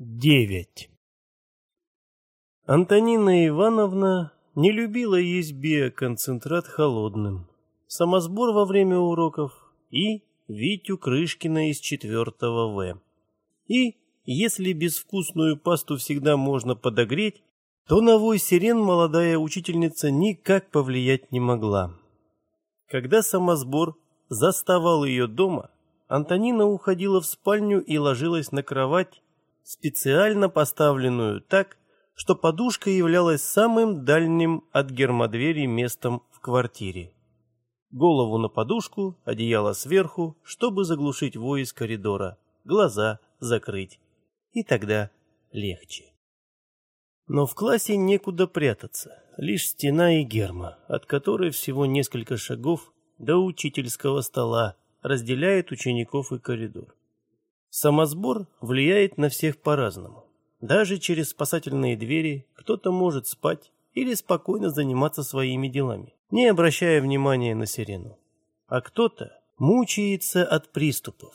9. Антонина Ивановна не любила есть биоконцентрат холодным, самосбор во время уроков и Витю Крышкина из 4 В. И, если безвкусную пасту всегда можно подогреть, то на вой сирен молодая учительница никак повлиять не могла. Когда самосбор заставал ее дома, Антонина уходила в спальню и ложилась на кровать, специально поставленную так, что подушка являлась самым дальним от гермодвери местом в квартире. Голову на подушку, одеяло сверху, чтобы заглушить вой из коридора, глаза закрыть. И тогда легче. Но в классе некуда прятаться, лишь стена и герма, от которой всего несколько шагов до учительского стола разделяет учеников и коридор. Самосбор влияет на всех по-разному. Даже через спасательные двери кто-то может спать или спокойно заниматься своими делами, не обращая внимания на сирену. А кто-то мучается от приступов.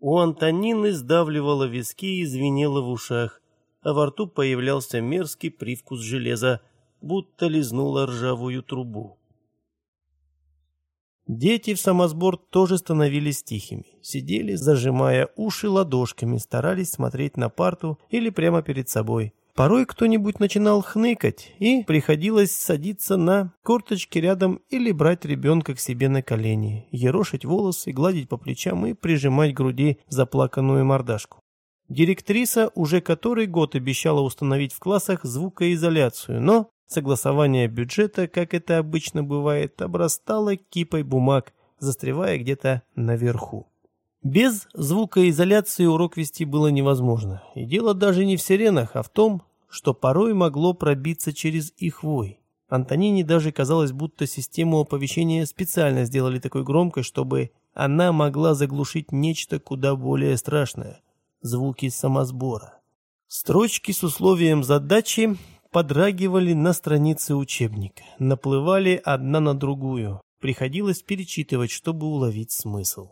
У Антонины сдавливало виски и звенело в ушах, а во рту появлялся мерзкий привкус железа, будто лизнула ржавую трубу. Дети в самосбор тоже становились тихими. Сидели, зажимая уши ладошками, старались смотреть на парту или прямо перед собой. Порой кто-нибудь начинал хныкать, и приходилось садиться на корточки рядом или брать ребенка к себе на колени, ерошить волосы, гладить по плечам и прижимать к груди заплаканную мордашку. Директриса уже который год обещала установить в классах звукоизоляцию, но Согласование бюджета, как это обычно бывает, обрастало кипой бумаг, застревая где-то наверху. Без звукоизоляции урок вести было невозможно. И дело даже не в сиренах, а в том, что порой могло пробиться через их вой. Антонине даже казалось, будто систему оповещения специально сделали такой громкой, чтобы она могла заглушить нечто куда более страшное – звуки самосбора. Строчки с условием задачи подрагивали на странице учебника, наплывали одна на другую. Приходилось перечитывать, чтобы уловить смысл.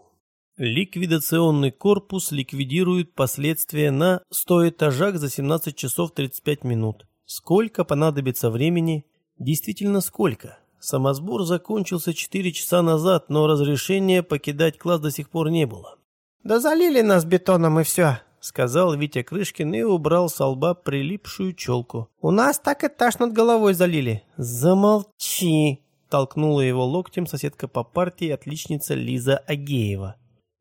Ликвидационный корпус ликвидирует последствия на 100 этажах за 17 часов 35 минут. Сколько понадобится времени? Действительно сколько? Самосбор закончился 4 часа назад, но разрешения покидать класс до сих пор не было. «Да залили нас бетоном и все», сказал Витя Крышкин и убрал с лба прилипшую челку. «У нас так этаж над головой залили». «Замолчи!» – толкнула его локтем соседка по партии, отличница Лиза Агеева.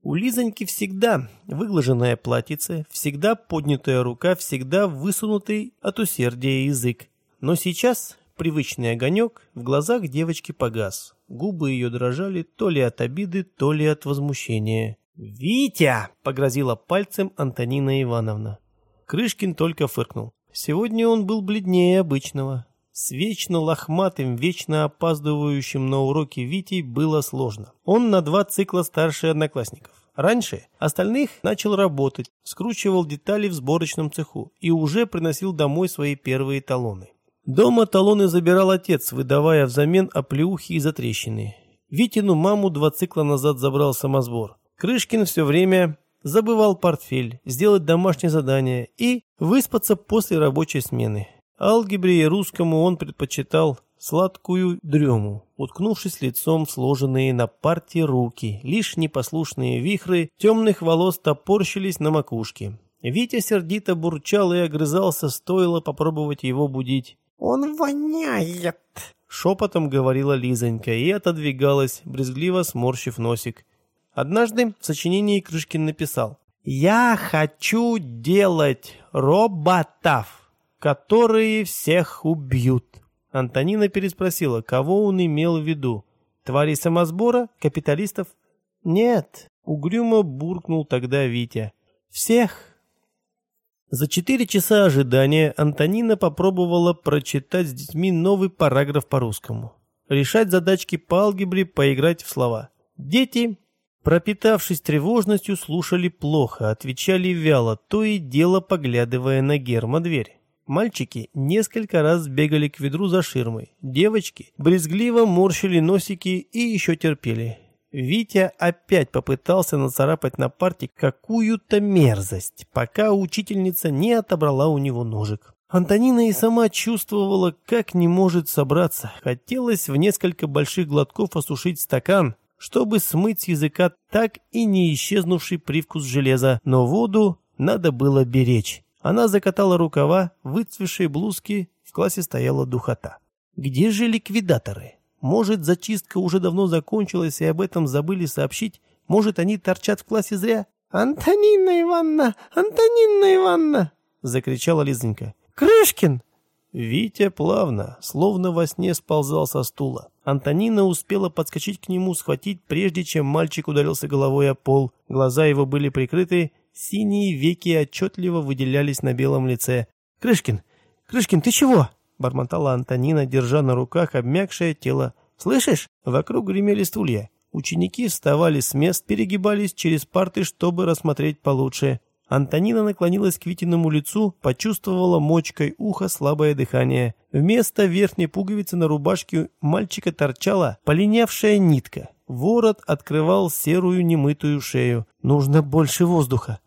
У Лизоньки всегда выглаженное платьице, всегда поднятая рука, всегда высунутый от усердия язык. Но сейчас привычный огонек в глазах девочки погас. Губы ее дрожали то ли от обиды, то ли от возмущения. «Витя!» — погрозила пальцем Антонина Ивановна. Крышкин только фыркнул. Сегодня он был бледнее обычного. С вечно лохматым, вечно опаздывающим на уроки Витей было сложно. Он на два цикла старше одноклассников. Раньше остальных начал работать, скручивал детали в сборочном цеху и уже приносил домой свои первые талоны. Дома талоны забирал отец, выдавая взамен оплеухи и затрещины. Витину маму два цикла назад забрал самосбор. Крышкин все время забывал портфель, сделать домашнее задание и выспаться после рабочей смены. Алгебре и русскому он предпочитал сладкую дрему, уткнувшись лицом в сложенные на парте руки. Лишь непослушные вихры темных волос топорщились на макушке. Витя сердито бурчал и огрызался, стоило попробовать его будить. «Он воняет!» Шепотом говорила Лизонька и отодвигалась, брезгливо сморщив носик. Однажды в сочинении Крышкин написал «Я хочу делать роботов, которые всех убьют». Антонина переспросила, кого он имел в виду. Твари самосбора? Капиталистов? Нет, угрюмо буркнул тогда Витя. Всех. За четыре часа ожидания Антонина попробовала прочитать с детьми новый параграф по-русскому. Решать задачки по алгебре, поиграть в слова. Дети Пропитавшись тревожностью, слушали плохо, отвечали вяло, то и дело поглядывая на гермодверь. Мальчики несколько раз бегали к ведру за ширмой. Девочки брезгливо морщили носики и еще терпели. Витя опять попытался нацарапать на парте какую-то мерзость, пока учительница не отобрала у него ножик. Антонина и сама чувствовала, как не может собраться. Хотелось в несколько больших глотков осушить стакан, чтобы смыть с языка так и не исчезнувший привкус железа, но воду надо было беречь. Она закатала рукава, выцвевшей блузки, в классе стояла духота. Где же ликвидаторы? Может, зачистка уже давно закончилась и об этом забыли сообщить? Может, они торчат в классе зря? «Антонина Ивановна! Антонина Ивановна!» — закричала Лизонька. «Крышкин!» Витя плавно, словно во сне сползал со стула. Антонина успела подскочить к нему, схватить, прежде чем мальчик ударился головой о пол. Глаза его были прикрыты, синие веки отчетливо выделялись на белом лице. «Крышкин! Крышкин, ты чего?» — бормотала Антонина, держа на руках обмякшее тело. «Слышишь?» Вокруг гремели стулья. Ученики вставали с мест, перегибались через парты, чтобы рассмотреть получше. Антонина наклонилась к Витиному лицу, почувствовала мочкой уха слабое дыхание. Вместо верхней пуговицы на рубашке мальчика торчала полинявшая нитка. Ворот открывал серую немытую шею. Нужно больше воздуха.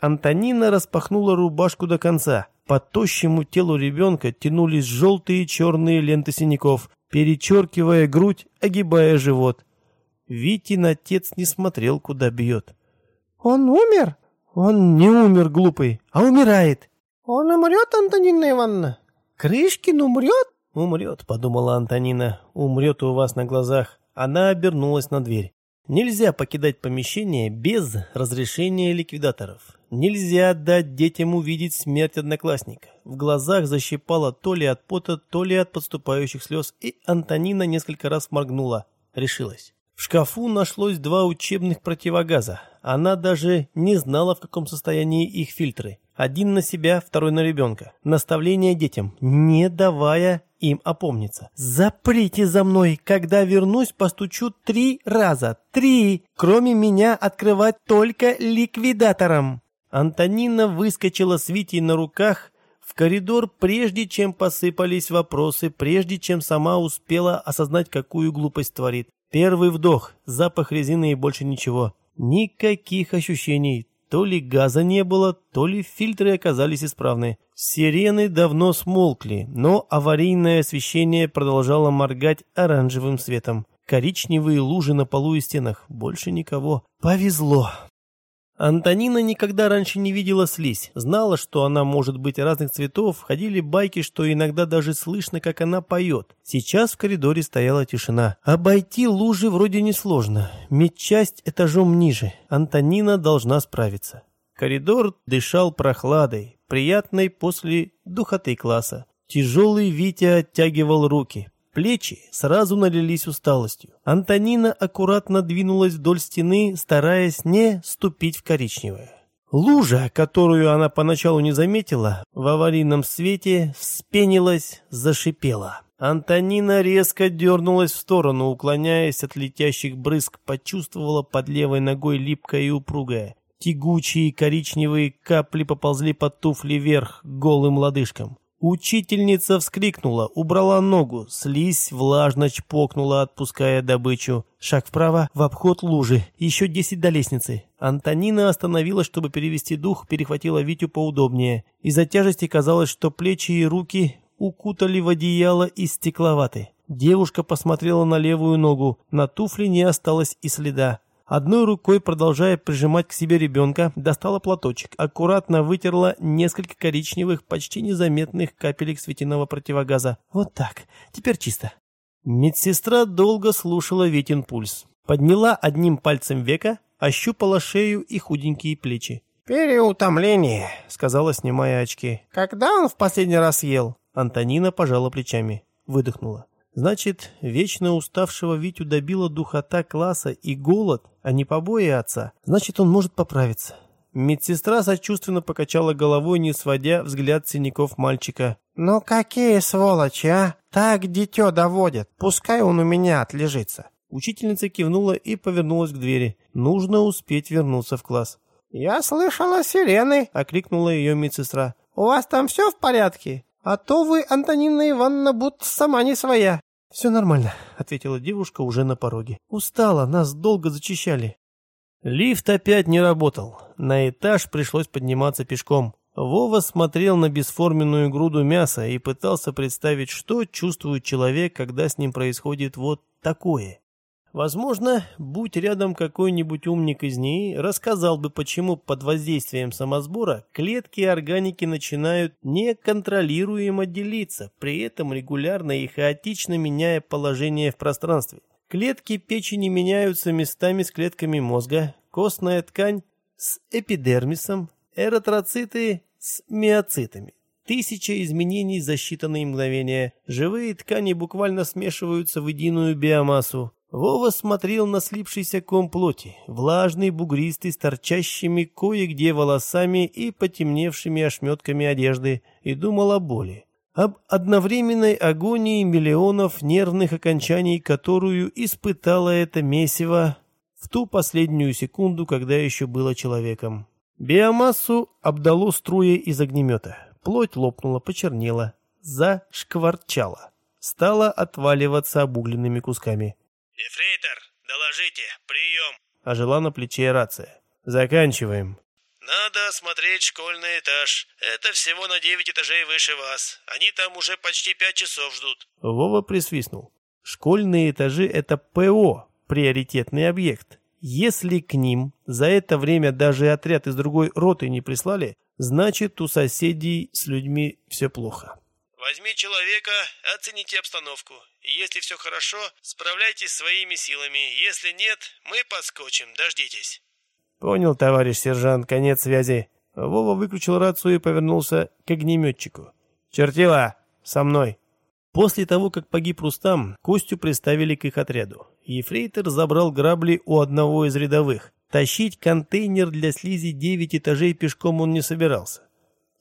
Антонина распахнула рубашку до конца. По тощему телу ребенка тянулись желтые черные ленты синяков, перечеркивая грудь, огибая живот. Витин отец не смотрел, куда бьет. «Он умер?» «Он не умер, глупый, а умирает». «Он умрет, Антонина Ивановна?» «Крышкин умрет?» «Умрет», — подумала Антонина. «Умрет у вас на глазах». Она обернулась на дверь. Нельзя покидать помещение без разрешения ликвидаторов. Нельзя дать детям увидеть смерть одноклассника. В глазах защипало то ли от пота, то ли от подступающих слез, и Антонина несколько раз моргнула. Решилась. В шкафу нашлось два учебных противогаза. Она даже не знала, в каком состоянии их фильтры. Один на себя, второй на ребенка. Наставление детям, не давая им опомниться. «Заприте за мной! Когда вернусь, постучу три раза! Три! Кроме меня открывать только ликвидатором!» Антонина выскочила с Витей на руках в коридор, прежде чем посыпались вопросы, прежде чем сама успела осознать, какую глупость творит. Первый вдох, запах резины и больше ничего. Никаких ощущений, то ли газа не было, то ли фильтры оказались исправны. Сирены давно смолкли, но аварийное освещение продолжало моргать оранжевым светом. Коричневые лужи на полу и стенах. Больше никого. Повезло. Антонина никогда раньше не видела слизь. Знала, что она может быть разных цветов. Ходили байки, что иногда даже слышно, как она поет. Сейчас в коридоре стояла тишина. Обойти лужи вроде несложно. Медчасть этажом ниже. Антонина должна справиться. Коридор дышал прохладой, приятной после духоты класса. Тяжелый Витя оттягивал руки. Плечи сразу налились усталостью. Антонина аккуратно двинулась вдоль стены, стараясь не ступить в коричневое. Лужа, которую она поначалу не заметила, в аварийном свете вспенилась, зашипела. Антонина резко дернулась в сторону, уклоняясь от летящих брызг, почувствовала под левой ногой липкое и упругое. Тягучие коричневые капли поползли под туфли вверх, голым лодыжкам. Учительница вскрикнула, убрала ногу, слизь влажно чпокнула, отпуская добычу. Шаг вправо, в обход лужи, еще десять до лестницы. Антонина остановилась, чтобы перевести дух, перехватила Витю поудобнее. Из-за тяжести казалось, что плечи и руки укутали в одеяло из стекловаты. Девушка посмотрела на левую ногу, на туфли не осталось и следа. Одной рукой, продолжая прижимать к себе ребенка, достала платочек, аккуратно вытерла несколько коричневых, почти незаметных капелек светиного противогаза. Вот так, теперь чисто. Медсестра долго слушала Витин пульс. Подняла одним пальцем века, ощупала шею и худенькие плечи. «Переутомление», — сказала, снимая очки. «Когда он в последний раз ел?» Антонина пожала плечами, выдохнула. Значит, вечно уставшего Витю добила духота класса и голод, а не побои отца. Значит, он может поправиться. Медсестра сочувственно покачала головой, не сводя взгляд синяков мальчика. «Ну какие сволочи, а? Так дитё доводят. Пускай он у меня отлежится». Учительница кивнула и повернулась к двери. Нужно успеть вернуться в класс. «Я слышала сирены», — окликнула ее медсестра. «У вас там все в порядке? А то вы, Антонина Ивановна, будто сама не своя». «Все нормально», — ответила девушка уже на пороге. «Устала, нас долго зачищали». Лифт опять не работал. На этаж пришлось подниматься пешком. Вова смотрел на бесформенную груду мяса и пытался представить, что чувствует человек, когда с ним происходит вот такое. Возможно, будь рядом какой-нибудь умник из ней, рассказал бы, почему под воздействием самосбора клетки и органики начинают неконтролируемо делиться, при этом регулярно и хаотично меняя положение в пространстве. Клетки печени меняются местами с клетками мозга, костная ткань с эпидермисом, эритроциты с миоцитами. Тысяча изменений за считанные мгновения. Живые ткани буквально смешиваются в единую биомассу. Вова смотрел на слипшийся ком плоти, влажный, бугристый, с торчащими кое-где волосами и потемневшими ошметками одежды, и думал о боли. Об одновременной агонии миллионов нервных окончаний, которую испытало это месиво в ту последнюю секунду, когда еще было человеком. Биомассу обдало струей из огнемета. Плоть лопнула, почернела, зашкварчала. Стала отваливаться обугленными кусками. «Ефрейтор, доложите, прием!» Ожила на плече рация. «Заканчиваем». «Надо осмотреть школьный этаж. Это всего на девять этажей выше вас. Они там уже почти пять часов ждут». Вова присвистнул. «Школьные этажи — это ПО, приоритетный объект. Если к ним за это время даже отряд из другой роты не прислали, значит, у соседей с людьми все плохо». Возьми человека, оцените обстановку. Если все хорошо, справляйтесь своими силами. Если нет, мы подскочим, дождитесь. Понял, товарищ сержант, конец связи. Вова выключил рацию и повернулся к огнеметчику. Чертила, со мной. После того, как погиб Рустам, Костю приставили к их отряду. Ефрейтор забрал грабли у одного из рядовых. Тащить контейнер для слизи девять этажей пешком он не собирался.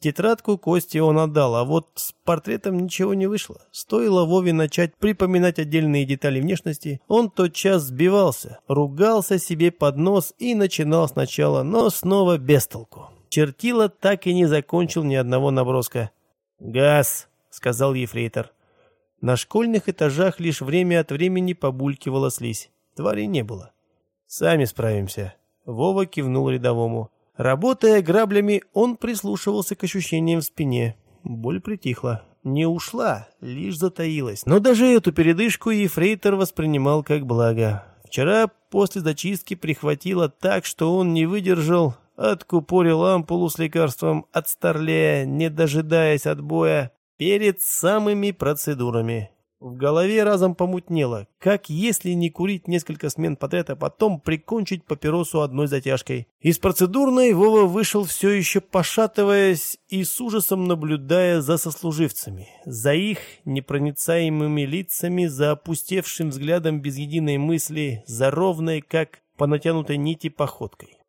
Тетрадку Кости он отдал, а вот с портретом ничего не вышло. Стоило Вове начать припоминать отдельные детали внешности, он тотчас сбивался, ругался себе под нос и начинал сначала, но снова без толку. Чертила так и не закончил ни одного наброска. «Газ», — сказал ефрейтор. На школьных этажах лишь время от времени побулькивала слизь. Твари не было. «Сами справимся». Вова кивнул рядовому. Работая граблями, он прислушивался к ощущениям в спине. Боль притихла. Не ушла, лишь затаилась. Но даже эту передышку Ефрейтор воспринимал как благо. Вчера после зачистки прихватило так, что он не выдержал, откупорил ампулу с лекарством от старлея, не дожидаясь отбоя, перед самыми процедурами. В голове разом помутнело, как если не курить несколько смен подряд, а потом прикончить папиросу одной затяжкой. Из процедурной Вова вышел все еще пошатываясь и с ужасом наблюдая за сослуживцами, за их непроницаемыми лицами, за опустевшим взглядом без единой мысли, за ровной, как по натянутой нити, походкой.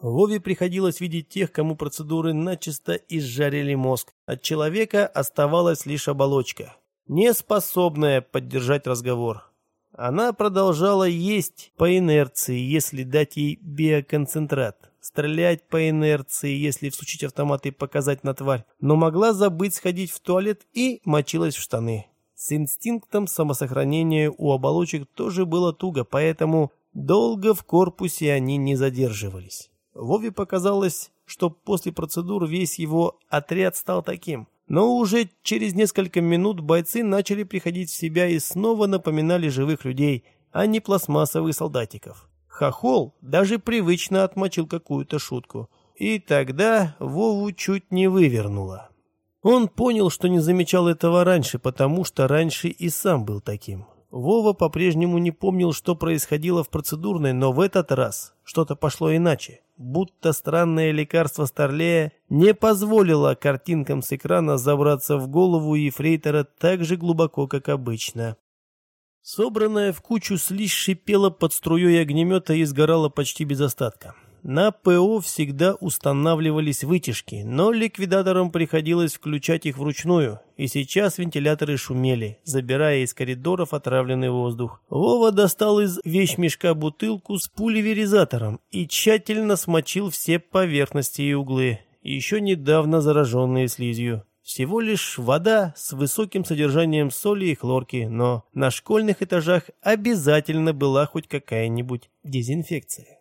Вове приходилось видеть тех, кому процедуры начисто изжарили мозг. От человека оставалась лишь оболочка не способная поддержать разговор. Она продолжала есть по инерции, если дать ей биоконцентрат, стрелять по инерции, если всучить автомат и показать на тварь, но могла забыть сходить в туалет и мочилась в штаны. С инстинктом самосохранения у оболочек тоже было туго, поэтому долго в корпусе они не задерживались. Вове показалось, что после процедур весь его отряд стал таким – но уже через несколько минут бойцы начали приходить в себя и снова напоминали живых людей, а не пластмассовых солдатиков. Хохол даже привычно отмочил какую-то шутку. И тогда Вову чуть не вывернуло. Он понял, что не замечал этого раньше, потому что раньше и сам был таким. Вова по-прежнему не помнил, что происходило в процедурной, но в этот раз что-то пошло иначе. Будто странное лекарство Старлея не позволило картинкам с экрана забраться в голову ефрейтора так же глубоко, как обычно. Собранная в кучу слизь шипела под струей огнемета и сгорала почти без остатка. На ПО всегда устанавливались вытяжки, но ликвидаторам приходилось включать их вручную, и сейчас вентиляторы шумели, забирая из коридоров отравленный воздух. Вова достал из вещмешка бутылку с пулеверизатором и тщательно смочил все поверхности и углы, еще недавно зараженные слизью. Всего лишь вода с высоким содержанием соли и хлорки, но на школьных этажах обязательно была хоть какая-нибудь дезинфекция.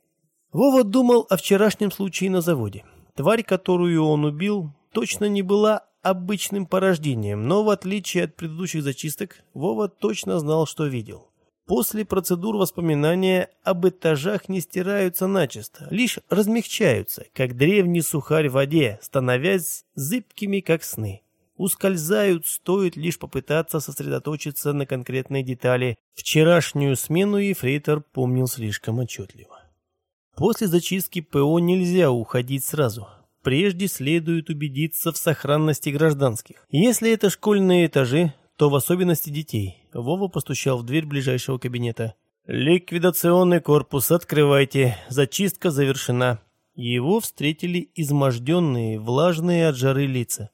Вова думал о вчерашнем случае на заводе. Тварь, которую он убил, точно не была обычным порождением, но в отличие от предыдущих зачисток, Вова точно знал, что видел. После процедур воспоминания об этажах не стираются начисто, лишь размягчаются, как древний сухарь в воде, становясь зыбкими, как сны. Ускользают, стоит лишь попытаться сосредоточиться на конкретной детали. Вчерашнюю смену Ефрейтор помнил слишком отчетливо. После зачистки ПО нельзя уходить сразу. Прежде следует убедиться в сохранности гражданских. Если это школьные этажи, то в особенности детей. Вова постучал в дверь ближайшего кабинета. «Ликвидационный корпус, открывайте. Зачистка завершена». Его встретили изможденные, влажные от жары лица.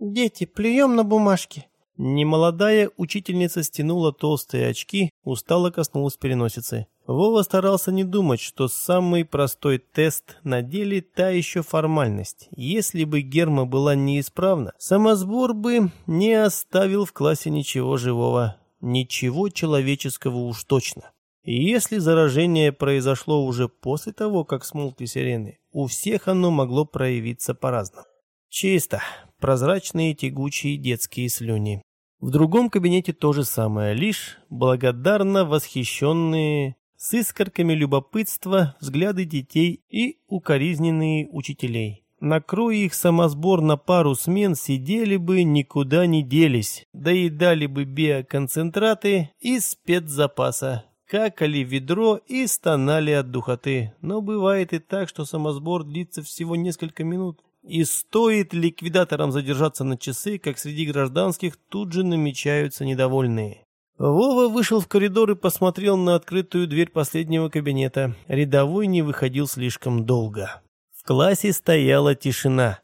«Дети, плюем на бумажки». Немолодая учительница стянула толстые очки, устало коснулась переносицы. Вова старался не думать, что самый простой тест на деле та еще формальность. Если бы Герма была неисправна, самосбор бы не оставил в классе ничего живого. Ничего человеческого уж точно. И если заражение произошло уже после того, как смолкли сирены, у всех оно могло проявиться по-разному. Чисто. Прозрачные тягучие детские слюни. В другом кабинете то же самое, лишь благодарно восхищенные с искорками любопытства взгляды детей и укоризненные учителей. Накрой их самосбор на пару смен, сидели бы, никуда не делись, доедали бы биоконцентраты из спецзапаса, какали ведро и стонали от духоты. Но бывает и так, что самосбор длится всего несколько минут. И стоит ликвидаторам задержаться на часы, как среди гражданских тут же намечаются недовольные. Вова вышел в коридор и посмотрел на открытую дверь последнего кабинета. Рядовой не выходил слишком долго. В классе стояла тишина.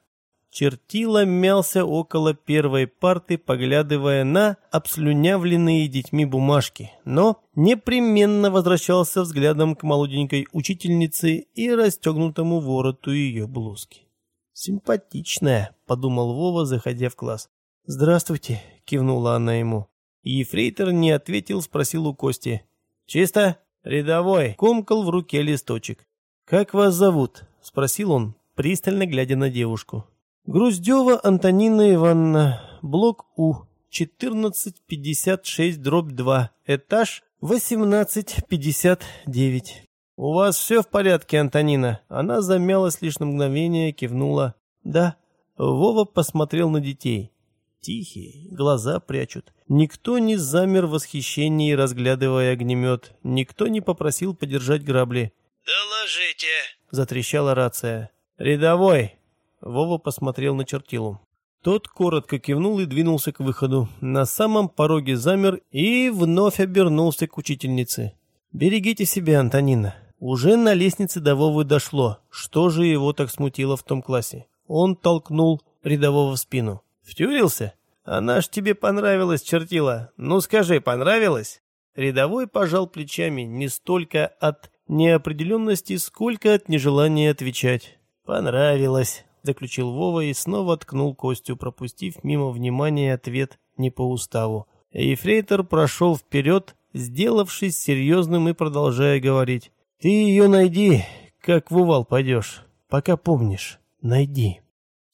Чертила мялся около первой парты, поглядывая на обслюнявленные детьми бумажки, но непременно возвращался взглядом к молоденькой учительнице и расстегнутому вороту ее блузки. «Симпатичная», — подумал Вова, заходя в класс. «Здравствуйте», — кивнула она ему. Ефрейтор не ответил, спросил у Кости. «Чисто?» «Рядовой», — комкал в руке листочек. «Как вас зовут?» — спросил он, пристально глядя на девушку. «Груздева Антонина Ивановна, блок У, 1456, дробь 2, этаж 1859». «У вас все в порядке, Антонина?» Она замялась лишь на мгновение, кивнула. «Да». Вова посмотрел на детей. Тихие, глаза прячут. Никто не замер в восхищении, разглядывая огнемет. Никто не попросил подержать грабли. «Доложите!» — затрещала рация. «Рядовой!» Вова посмотрел на чертилу. Тот коротко кивнул и двинулся к выходу. На самом пороге замер и вновь обернулся к учительнице. «Берегите себя, Антонина. Уже на лестнице до Вовы дошло, что же его так смутило в том классе. Он толкнул рядового в спину. «Втюрился? Она ж тебе понравилась, чертила. Ну скажи, понравилась?» Рядовой пожал плечами не столько от неопределенности, сколько от нежелания отвечать. «Понравилось», — заключил Вова и снова ткнул Костю, пропустив мимо внимания ответ не по уставу. Ефрейтор прошел вперед, сделавшись серьезным и продолжая говорить. Ты ее найди, как в увал пойдешь. Пока помнишь, найди.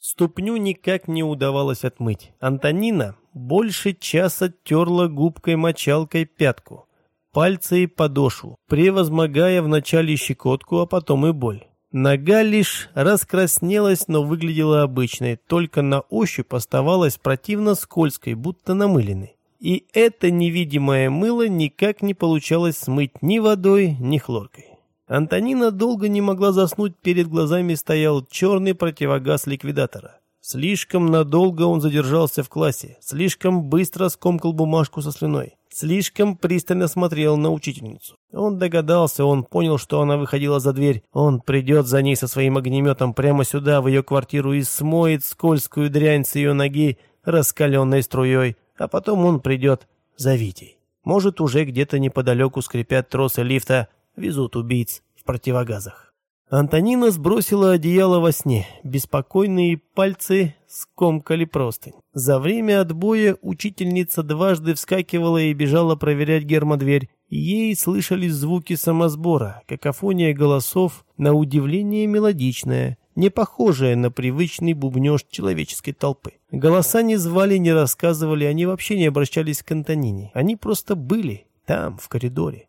Ступню никак не удавалось отмыть. Антонина больше часа терла губкой-мочалкой пятку, пальцы и подошву, превозмогая вначале щекотку, а потом и боль. Нога лишь раскраснелась, но выглядела обычной, только на ощупь оставалась противно скользкой, будто намыленной. И это невидимое мыло никак не получалось смыть ни водой, ни хлоркой. Антонина долго не могла заснуть, перед глазами стоял черный противогаз ликвидатора. Слишком надолго он задержался в классе, слишком быстро скомкал бумажку со слюной, слишком пристально смотрел на учительницу. Он догадался, он понял, что она выходила за дверь. Он придет за ней со своим огнеметом прямо сюда, в ее квартиру, и смоет скользкую дрянь с ее ноги раскаленной струей, а потом он придет за Витей. Может, уже где-то неподалеку скрипят тросы лифта, везут убийц в противогазах. Антонина сбросила одеяло во сне. Беспокойные пальцы скомкали простынь. За время отбоя учительница дважды вскакивала и бежала проверять гермодверь. Ей слышались звуки самосбора, какофония голосов, на удивление мелодичная, не похожая на привычный бубнеж человеческой толпы. Голоса не звали, не рассказывали, они вообще не обращались к Антонине. Они просто были там, в коридоре.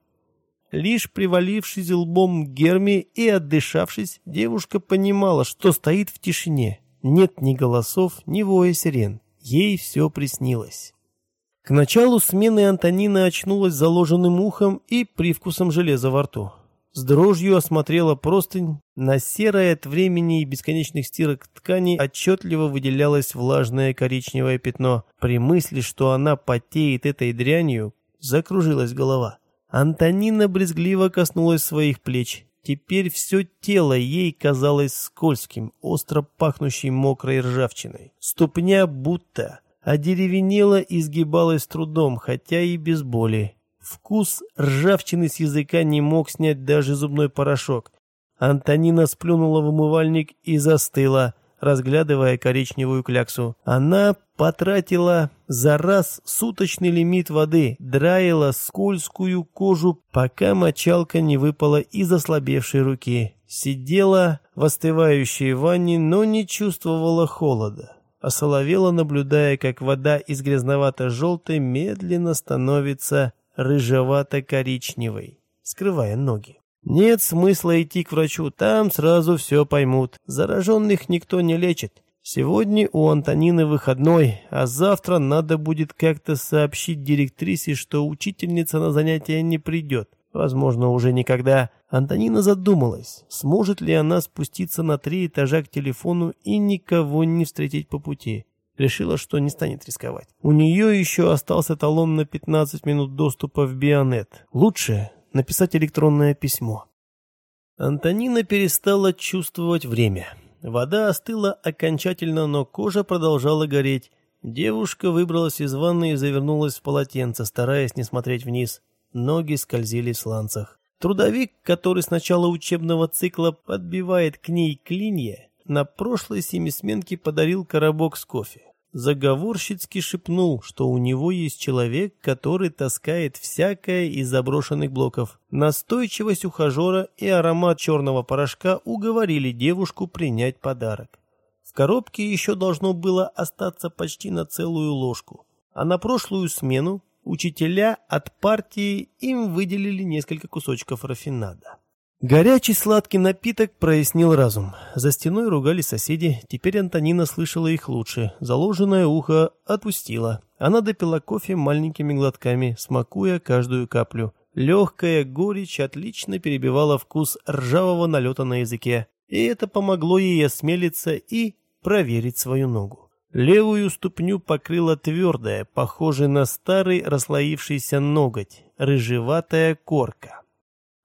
Лишь привалившись лбом к Герме и отдышавшись, девушка понимала, что стоит в тишине. Нет ни голосов, ни воя сирен. Ей все приснилось. К началу смены Антонина очнулась заложенным ухом и привкусом железа во рту. С дрожью осмотрела простынь. На серой от времени и бесконечных стирок ткани отчетливо выделялось влажное коричневое пятно. При мысли, что она потеет этой дрянью, закружилась голова. Антонина брезгливо коснулась своих плеч. Теперь все тело ей казалось скользким, остро пахнущим мокрой ржавчиной. Ступня будто одеревенела и сгибалась трудом, хотя и без боли. Вкус ржавчины с языка не мог снять даже зубной порошок. Антонина сплюнула в умывальник и застыла разглядывая коричневую кляксу. Она потратила за раз суточный лимит воды, драила скользкую кожу, пока мочалка не выпала из ослабевшей руки. Сидела в остывающей ванне, но не чувствовала холода. Осоловела, наблюдая, как вода из грязновато-желтой медленно становится рыжевато-коричневой, скрывая ноги. Нет смысла идти к врачу, там сразу все поймут. Зараженных никто не лечит. Сегодня у Антонины выходной, а завтра надо будет как-то сообщить директрисе, что учительница на занятия не придет. Возможно, уже никогда. Антонина задумалась, сможет ли она спуститься на три этажа к телефону и никого не встретить по пути. Решила, что не станет рисковать. У нее еще остался талон на 15 минут доступа в Бионет. Лучше написать электронное письмо. Антонина перестала чувствовать время. Вода остыла окончательно, но кожа продолжала гореть. Девушка выбралась из ванны и завернулась в полотенце, стараясь не смотреть вниз. Ноги скользили в сланцах. Трудовик, который с начала учебного цикла подбивает к ней клинья, на прошлой семисменке подарил коробок с кофе заговорщицки шепнул, что у него есть человек, который таскает всякое из заброшенных блоков. Настойчивость ухажера и аромат черного порошка уговорили девушку принять подарок. В коробке еще должно было остаться почти на целую ложку. А на прошлую смену учителя от партии им выделили несколько кусочков рафинада. Горячий сладкий напиток прояснил разум. За стеной ругались соседи, теперь Антонина слышала их лучше. Заложенное ухо отпустила. Она допила кофе маленькими глотками, смакуя каждую каплю. Легкая горечь отлично перебивала вкус ржавого налета на языке. И это помогло ей осмелиться и проверить свою ногу. Левую ступню покрыла твердая, похожая на старый расслоившийся ноготь, рыжеватая корка.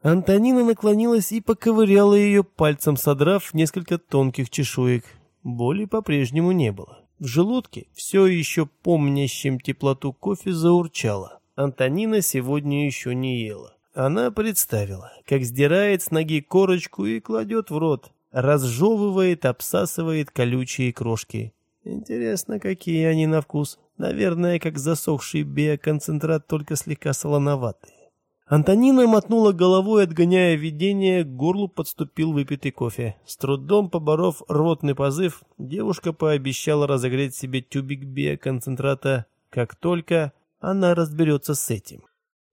Антонина наклонилась и поковыряла ее пальцем, содрав несколько тонких чешуек. Боли по-прежнему не было. В желудке, все еще помнящим теплоту кофе, заурчало. Антонина сегодня еще не ела. Она представила, как сдирает с ноги корочку и кладет в рот. Разжевывает, обсасывает колючие крошки. Интересно, какие они на вкус. Наверное, как засохший биоконцентрат, только слегка солоноватый. Антонина мотнула головой, отгоняя видение, к горлу подступил выпитый кофе. С трудом поборов рвотный позыв, девушка пообещала разогреть себе тюбик биоконцентрата, как только она разберется с этим.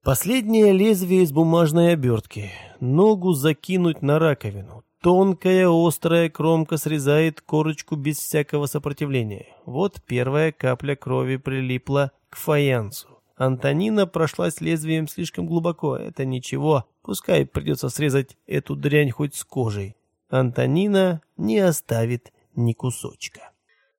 Последнее лезвие из бумажной обертки. Ногу закинуть на раковину. Тонкая острая кромка срезает корочку без всякого сопротивления. Вот первая капля крови прилипла к фаянсу. Антонина прошлась лезвием слишком глубоко. Это ничего, пускай придется срезать эту дрянь хоть с кожей. Антонина не оставит ни кусочка.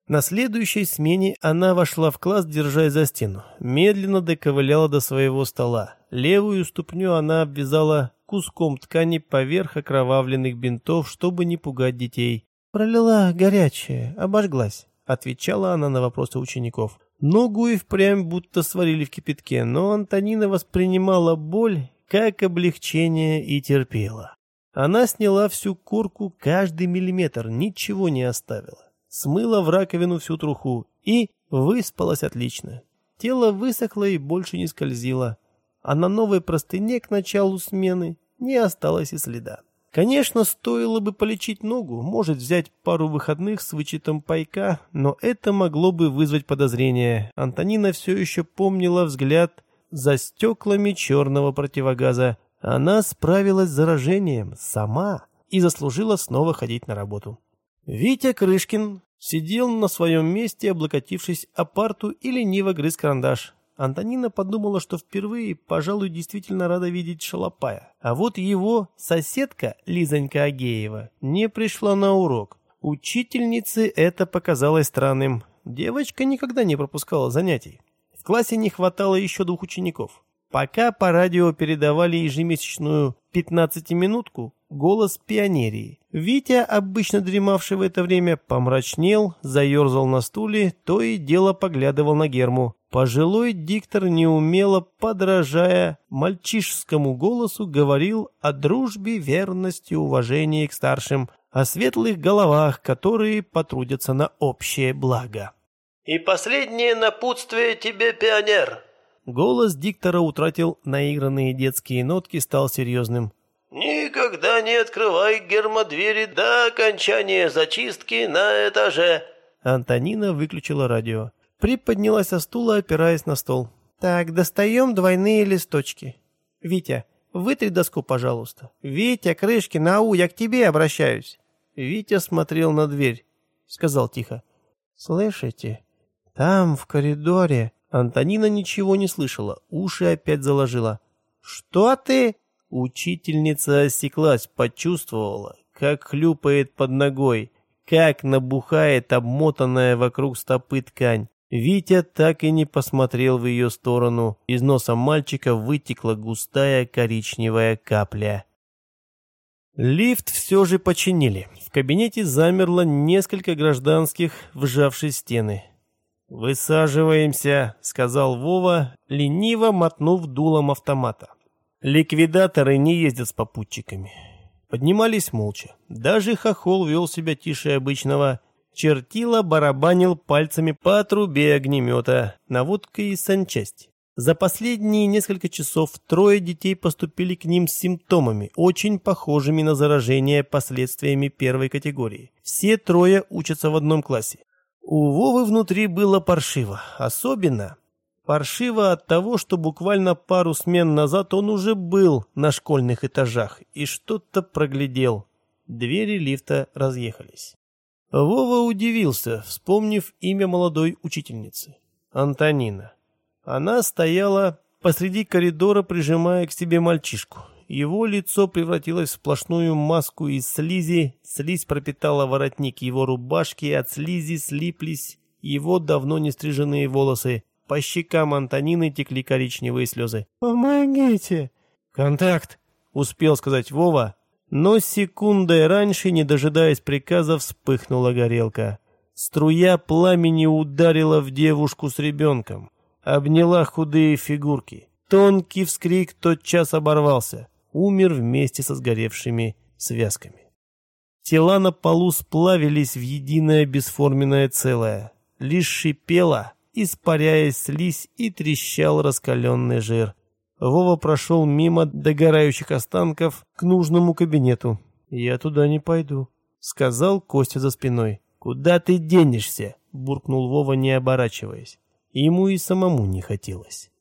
На следующей смене она вошла в класс, держась за стену. Медленно доковыляла до своего стола. Левую ступню она обвязала куском ткани поверх окровавленных бинтов, чтобы не пугать детей. «Пролила горячее, обожглась», — отвечала она на вопросы учеников. Ногу и впрямь будто сварили в кипятке, но Антонина воспринимала боль как облегчение и терпела. Она сняла всю корку, каждый миллиметр, ничего не оставила. Смыла в раковину всю труху и выспалась отлично. Тело высохло и больше не скользило, а на новой простыне к началу смены не осталось и следа. Конечно, стоило бы полечить ногу, может взять пару выходных с вычетом пайка, но это могло бы вызвать подозрение. Антонина все еще помнила взгляд за стеклами черного противогаза. Она справилась с заражением сама и заслужила снова ходить на работу. Витя Крышкин сидел на своем месте, облокотившись о парту и лениво грыз карандаш. Антонина подумала, что впервые, пожалуй, действительно рада видеть Шалопая. А вот его соседка, Лизонька Агеева, не пришла на урок. Учительнице это показалось странным. Девочка никогда не пропускала занятий. В классе не хватало еще двух учеников. Пока по радио передавали ежемесячную 15-минутку, голос пионерии. Витя, обычно дремавший в это время, помрачнел, заерзал на стуле, то и дело поглядывал на Герму. Пожилой диктор, неумело подражая мальчишескому голосу, говорил о дружбе, верности, уважении к старшим, о светлых головах, которые потрудятся на общее благо. «И последнее напутствие тебе, пионер!» Голос диктора утратил наигранные детские нотки, стал серьезным. «Никогда не открывай гермодвери до окончания зачистки на этаже!» Антонина выключила радио приподнялась со стула, опираясь на стол. «Так, достаем двойные листочки. Витя, вытри доску, пожалуйста. Витя, крышки, нау, я к тебе обращаюсь». Витя смотрел на дверь, сказал тихо. «Слышите? Там, в коридоре...» Антонина ничего не слышала, уши опять заложила. «Что ты?» Учительница осеклась, почувствовала, как хлюпает под ногой, как набухает обмотанная вокруг стопы ткань. Витя так и не посмотрел в ее сторону. Из носа мальчика вытекла густая коричневая капля. Лифт все же починили. В кабинете замерло несколько гражданских, вжавшись в стены. «Высаживаемся», — сказал Вова, лениво мотнув дулом автомата. Ликвидаторы не ездят с попутчиками. Поднимались молча. Даже хохол вел себя тише обычного, Чертила барабанил пальцами по трубе огнемета, наводкой из санчасти. За последние несколько часов трое детей поступили к ним с симптомами, очень похожими на заражение последствиями первой категории. Все трое учатся в одном классе. У Вовы внутри было паршиво. Особенно паршиво от того, что буквально пару смен назад он уже был на школьных этажах и что-то проглядел. Двери лифта разъехались. Вова удивился, вспомнив имя молодой учительницы. Антонина. Она стояла посреди коридора, прижимая к себе мальчишку. Его лицо превратилось в сплошную маску из слизи, слизь пропитала воротник его рубашки, от слизи слиплись его давно не стриженные волосы. По щекам Антонины текли коричневые слезы. «Помогите!» «Контакт!» — успел сказать Вова, но секундой раньше, не дожидаясь приказа, вспыхнула горелка. Струя пламени ударила в девушку с ребенком. Обняла худые фигурки. Тонкий вскрик тотчас оборвался. Умер вместе со сгоревшими связками. Тела на полу сплавились в единое бесформенное целое. Лишь шипела, испаряясь слизь и трещал раскаленный жир. Вова прошел мимо догорающих останков к нужному кабинету. «Я туда не пойду», — сказал Костя за спиной. «Куда ты денешься?» — буркнул Вова, не оборачиваясь. Ему и самому не хотелось.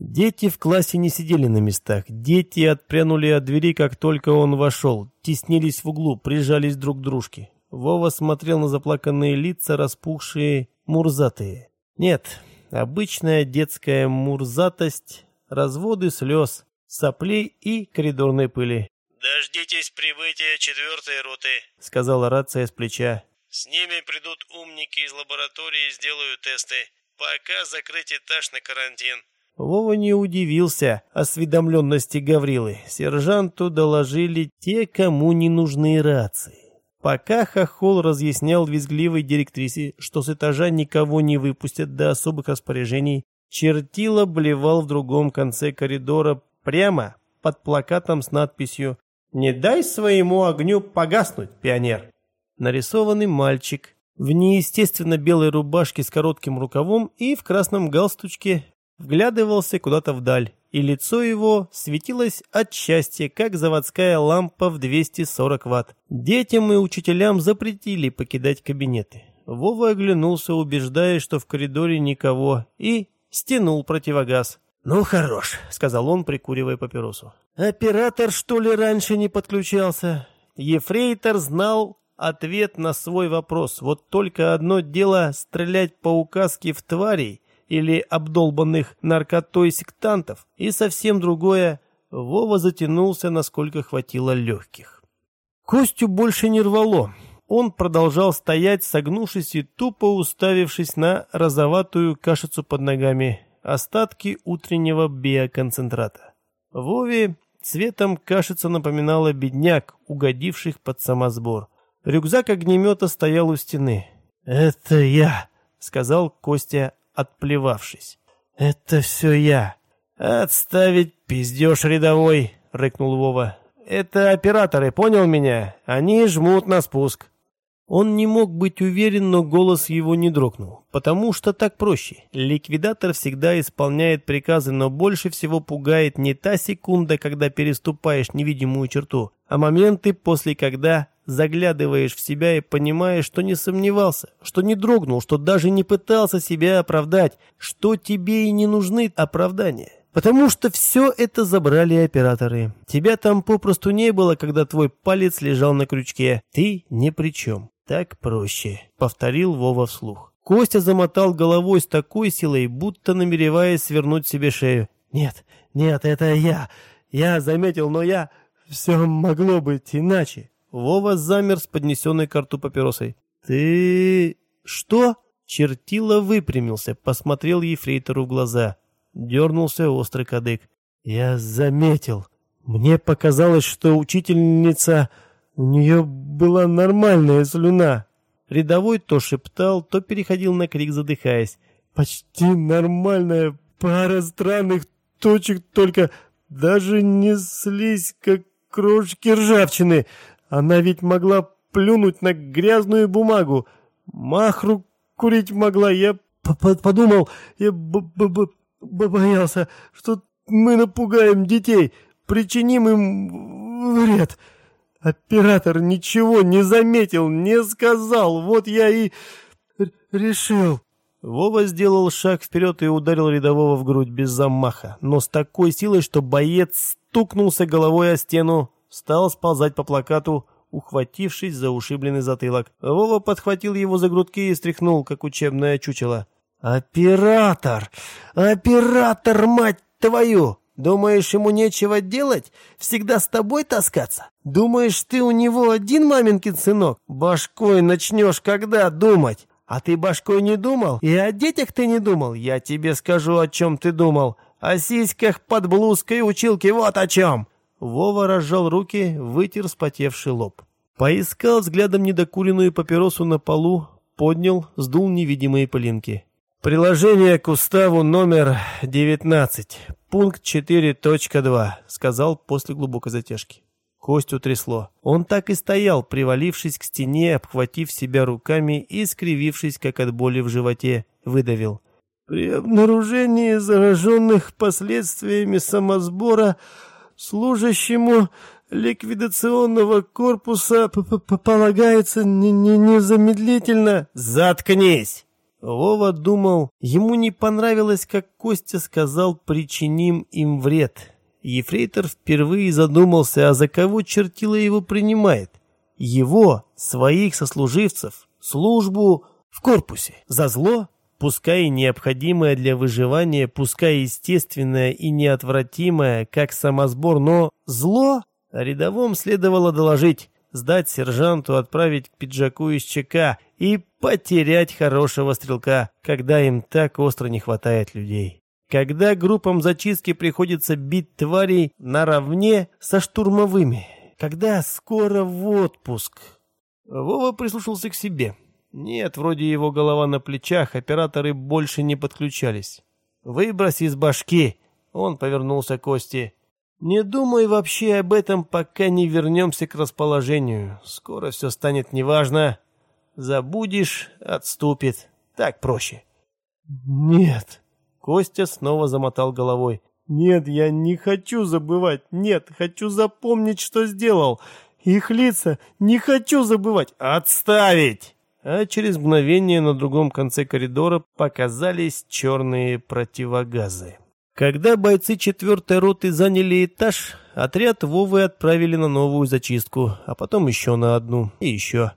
Дети в классе не сидели на местах. Дети отпрянули от двери, как только он вошел. Теснились в углу, прижались друг к дружке. Вова смотрел на заплаканные лица, распухшие, мурзатые. Нет, обычная детская мурзатость разводы слез, соплей и коридорной пыли. «Дождитесь прибытия четвертой роты», — сказала рация с плеча. «С ними придут умники из лаборатории и сделают тесты. Пока закрыть этаж на карантин». Вова не удивился осведомленности Гаврилы. Сержанту доложили те, кому не нужны рации. Пока Хохол разъяснял визгливой директрисе, что с этажа никого не выпустят до особых распоряжений, Чертила блевал в другом конце коридора прямо под плакатом с надписью Не дай своему огню погаснуть, пионер. Нарисованный мальчик в неестественно белой рубашке с коротким рукавом и в красном галстучке вглядывался куда-то вдаль, и лицо его светилось от счастья, как заводская лампа в 240 ватт. Детям и учителям запретили покидать кабинеты. Вова оглянулся, убеждаясь, что в коридоре никого, и стянул противогаз. «Ну, хорош», — сказал он, прикуривая папиросу. «Оператор, что ли, раньше не подключался?» Ефрейтор знал ответ на свой вопрос. Вот только одно дело стрелять по указке в тварей или обдолбанных наркотой сектантов, и совсем другое — Вова затянулся, насколько хватило легких. Костю больше не рвало. Он продолжал стоять, согнувшись и тупо уставившись на розоватую кашицу под ногами, остатки утреннего биоконцентрата. Вове цветом кашица напоминала бедняк, угодивших под самосбор. Рюкзак огнемета стоял у стены. «Это я», — сказал Костя, отплевавшись. «Это все я». «Отставить пиздеж рядовой», — рыкнул Вова. «Это операторы, понял меня? Они жмут на спуск». Он не мог быть уверен, но голос его не дрогнул. Потому что так проще. Ликвидатор всегда исполняет приказы, но больше всего пугает не та секунда, когда переступаешь невидимую черту, а моменты, после когда заглядываешь в себя и понимаешь, что не сомневался, что не дрогнул, что даже не пытался себя оправдать, что тебе и не нужны оправдания. Потому что все это забрали операторы. Тебя там попросту не было, когда твой палец лежал на крючке. Ты ни при чем. «Так проще», — повторил Вова вслух. Костя замотал головой с такой силой, будто намереваясь свернуть себе шею. «Нет, нет, это я. Я заметил, но я... Все могло быть иначе». Вова замер с поднесенной к рту папиросой. «Ты... что?» Чертила выпрямился, посмотрел ефрейтору в глаза. Дернулся острый кадык. «Я заметил. Мне показалось, что учительница...» У нее была нормальная слюна. Рядовой то шептал, то переходил на крик, задыхаясь. Почти нормальная пара странных точек, только даже не слизь, как крошки ржавчины. Она ведь могла плюнуть на грязную бумагу. Махру курить могла. Я подумал, я б -б -б боялся, что мы напугаем детей, причиним им вред. Оператор ничего не заметил, не сказал. Вот я и решил. Вова сделал шаг вперед и ударил рядового в грудь без замаха, но с такой силой, что боец стукнулся головой о стену, стал сползать по плакату, ухватившись за ушибленный затылок. Вова подхватил его за грудки и стряхнул, как учебное чучело. «Оператор! Оператор, мать твою!» Думаешь, ему нечего делать? Всегда с тобой таскаться? Думаешь, ты у него один маменькин сынок? Башкой начнешь когда думать? А ты башкой не думал? И о детях ты не думал? Я тебе скажу, о чем ты думал. О сиськах под блузкой училки, вот о чем!» Вова разжал руки, вытер спотевший лоб. Поискал взглядом недокуренную папиросу на полу, поднял, сдул невидимые пылинки. «Приложение к уставу номер 19, пункт 4.2», — сказал после глубокой затяжки. Костю трясло. Он так и стоял, привалившись к стене, обхватив себя руками и скривившись, как от боли в животе, выдавил. «При обнаружении зараженных последствиями самосбора служащему ликвидационного корпуса полагается незамедлительно...» «Заткнись!» Вова думал, ему не понравилось, как Костя сказал «причиним им вред». Ефрейтор впервые задумался, а за кого чертила его принимает. Его, своих сослуживцев, службу в корпусе. За зло, пускай необходимое для выживания, пускай естественное и неотвратимое, как самосбор, но зло рядовом следовало доложить сдать сержанту, отправить к пиджаку из ЧК и потерять хорошего стрелка, когда им так остро не хватает людей. Когда группам зачистки приходится бить тварей наравне со штурмовыми. Когда скоро в отпуск. Вова прислушался к себе. Нет, вроде его голова на плечах, операторы больше не подключались. «Выбрось из башки!» Он повернулся к Косте. Не думай вообще об этом, пока не вернемся к расположению. Скоро все станет неважно. Забудешь, отступит. Так проще. Нет. Костя снова замотал головой. Нет, я не хочу забывать. Нет, хочу запомнить, что сделал. Их лица не хочу забывать. Отставить! А через мгновение на другом конце коридора показались черные противогазы. Когда бойцы четвертой роты заняли этаж, отряд Вовы отправили на новую зачистку, а потом еще на одну и еще.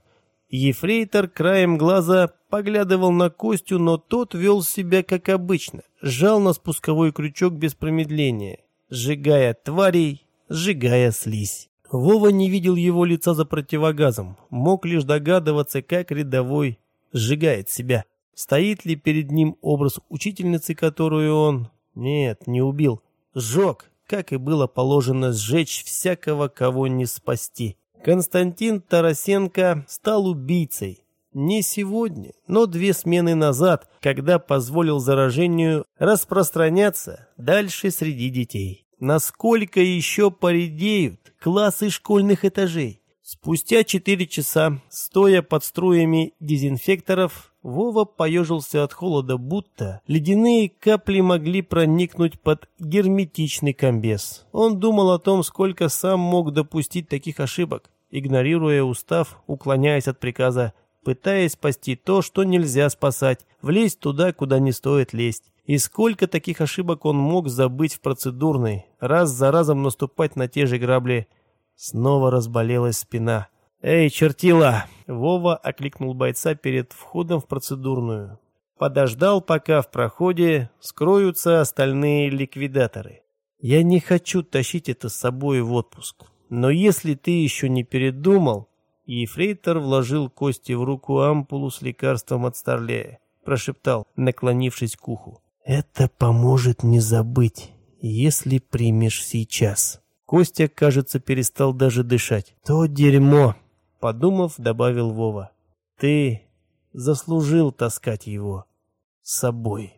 Ефрейтор краем глаза поглядывал на Костю, но тот вел себя как обычно, жал на спусковой крючок без промедления, сжигая тварей, сжигая слизь. Вова не видел его лица за противогазом, мог лишь догадываться, как рядовой сжигает себя. Стоит ли перед ним образ учительницы, которую он... Нет, не убил. Сжег, как и было положено сжечь всякого, кого не спасти. Константин Тарасенко стал убийцей. Не сегодня, но две смены назад, когда позволил заражению распространяться дальше среди детей. Насколько еще поредеют классы школьных этажей? Спустя четыре часа, стоя под струями дезинфекторов, Вова поежился от холода, будто ледяные капли могли проникнуть под герметичный комбез. Он думал о том, сколько сам мог допустить таких ошибок, игнорируя устав, уклоняясь от приказа, пытаясь спасти то, что нельзя спасать, влезть туда, куда не стоит лезть. И сколько таких ошибок он мог забыть в процедурной, раз за разом наступать на те же грабли. Снова разболелась спина. «Эй, чертила!» Вова окликнул бойца перед входом в процедурную. Подождал, пока в проходе скроются остальные ликвидаторы. «Я не хочу тащить это с собой в отпуск. Но если ты еще не передумал...» Ефрейтор вложил кости в руку ампулу с лекарством от старлея. Прошептал, наклонившись к уху. Это поможет не забыть, если примешь сейчас. Костя, кажется, перестал даже дышать. То дерьмо, подумав, добавил Вова. Ты заслужил таскать его с собой.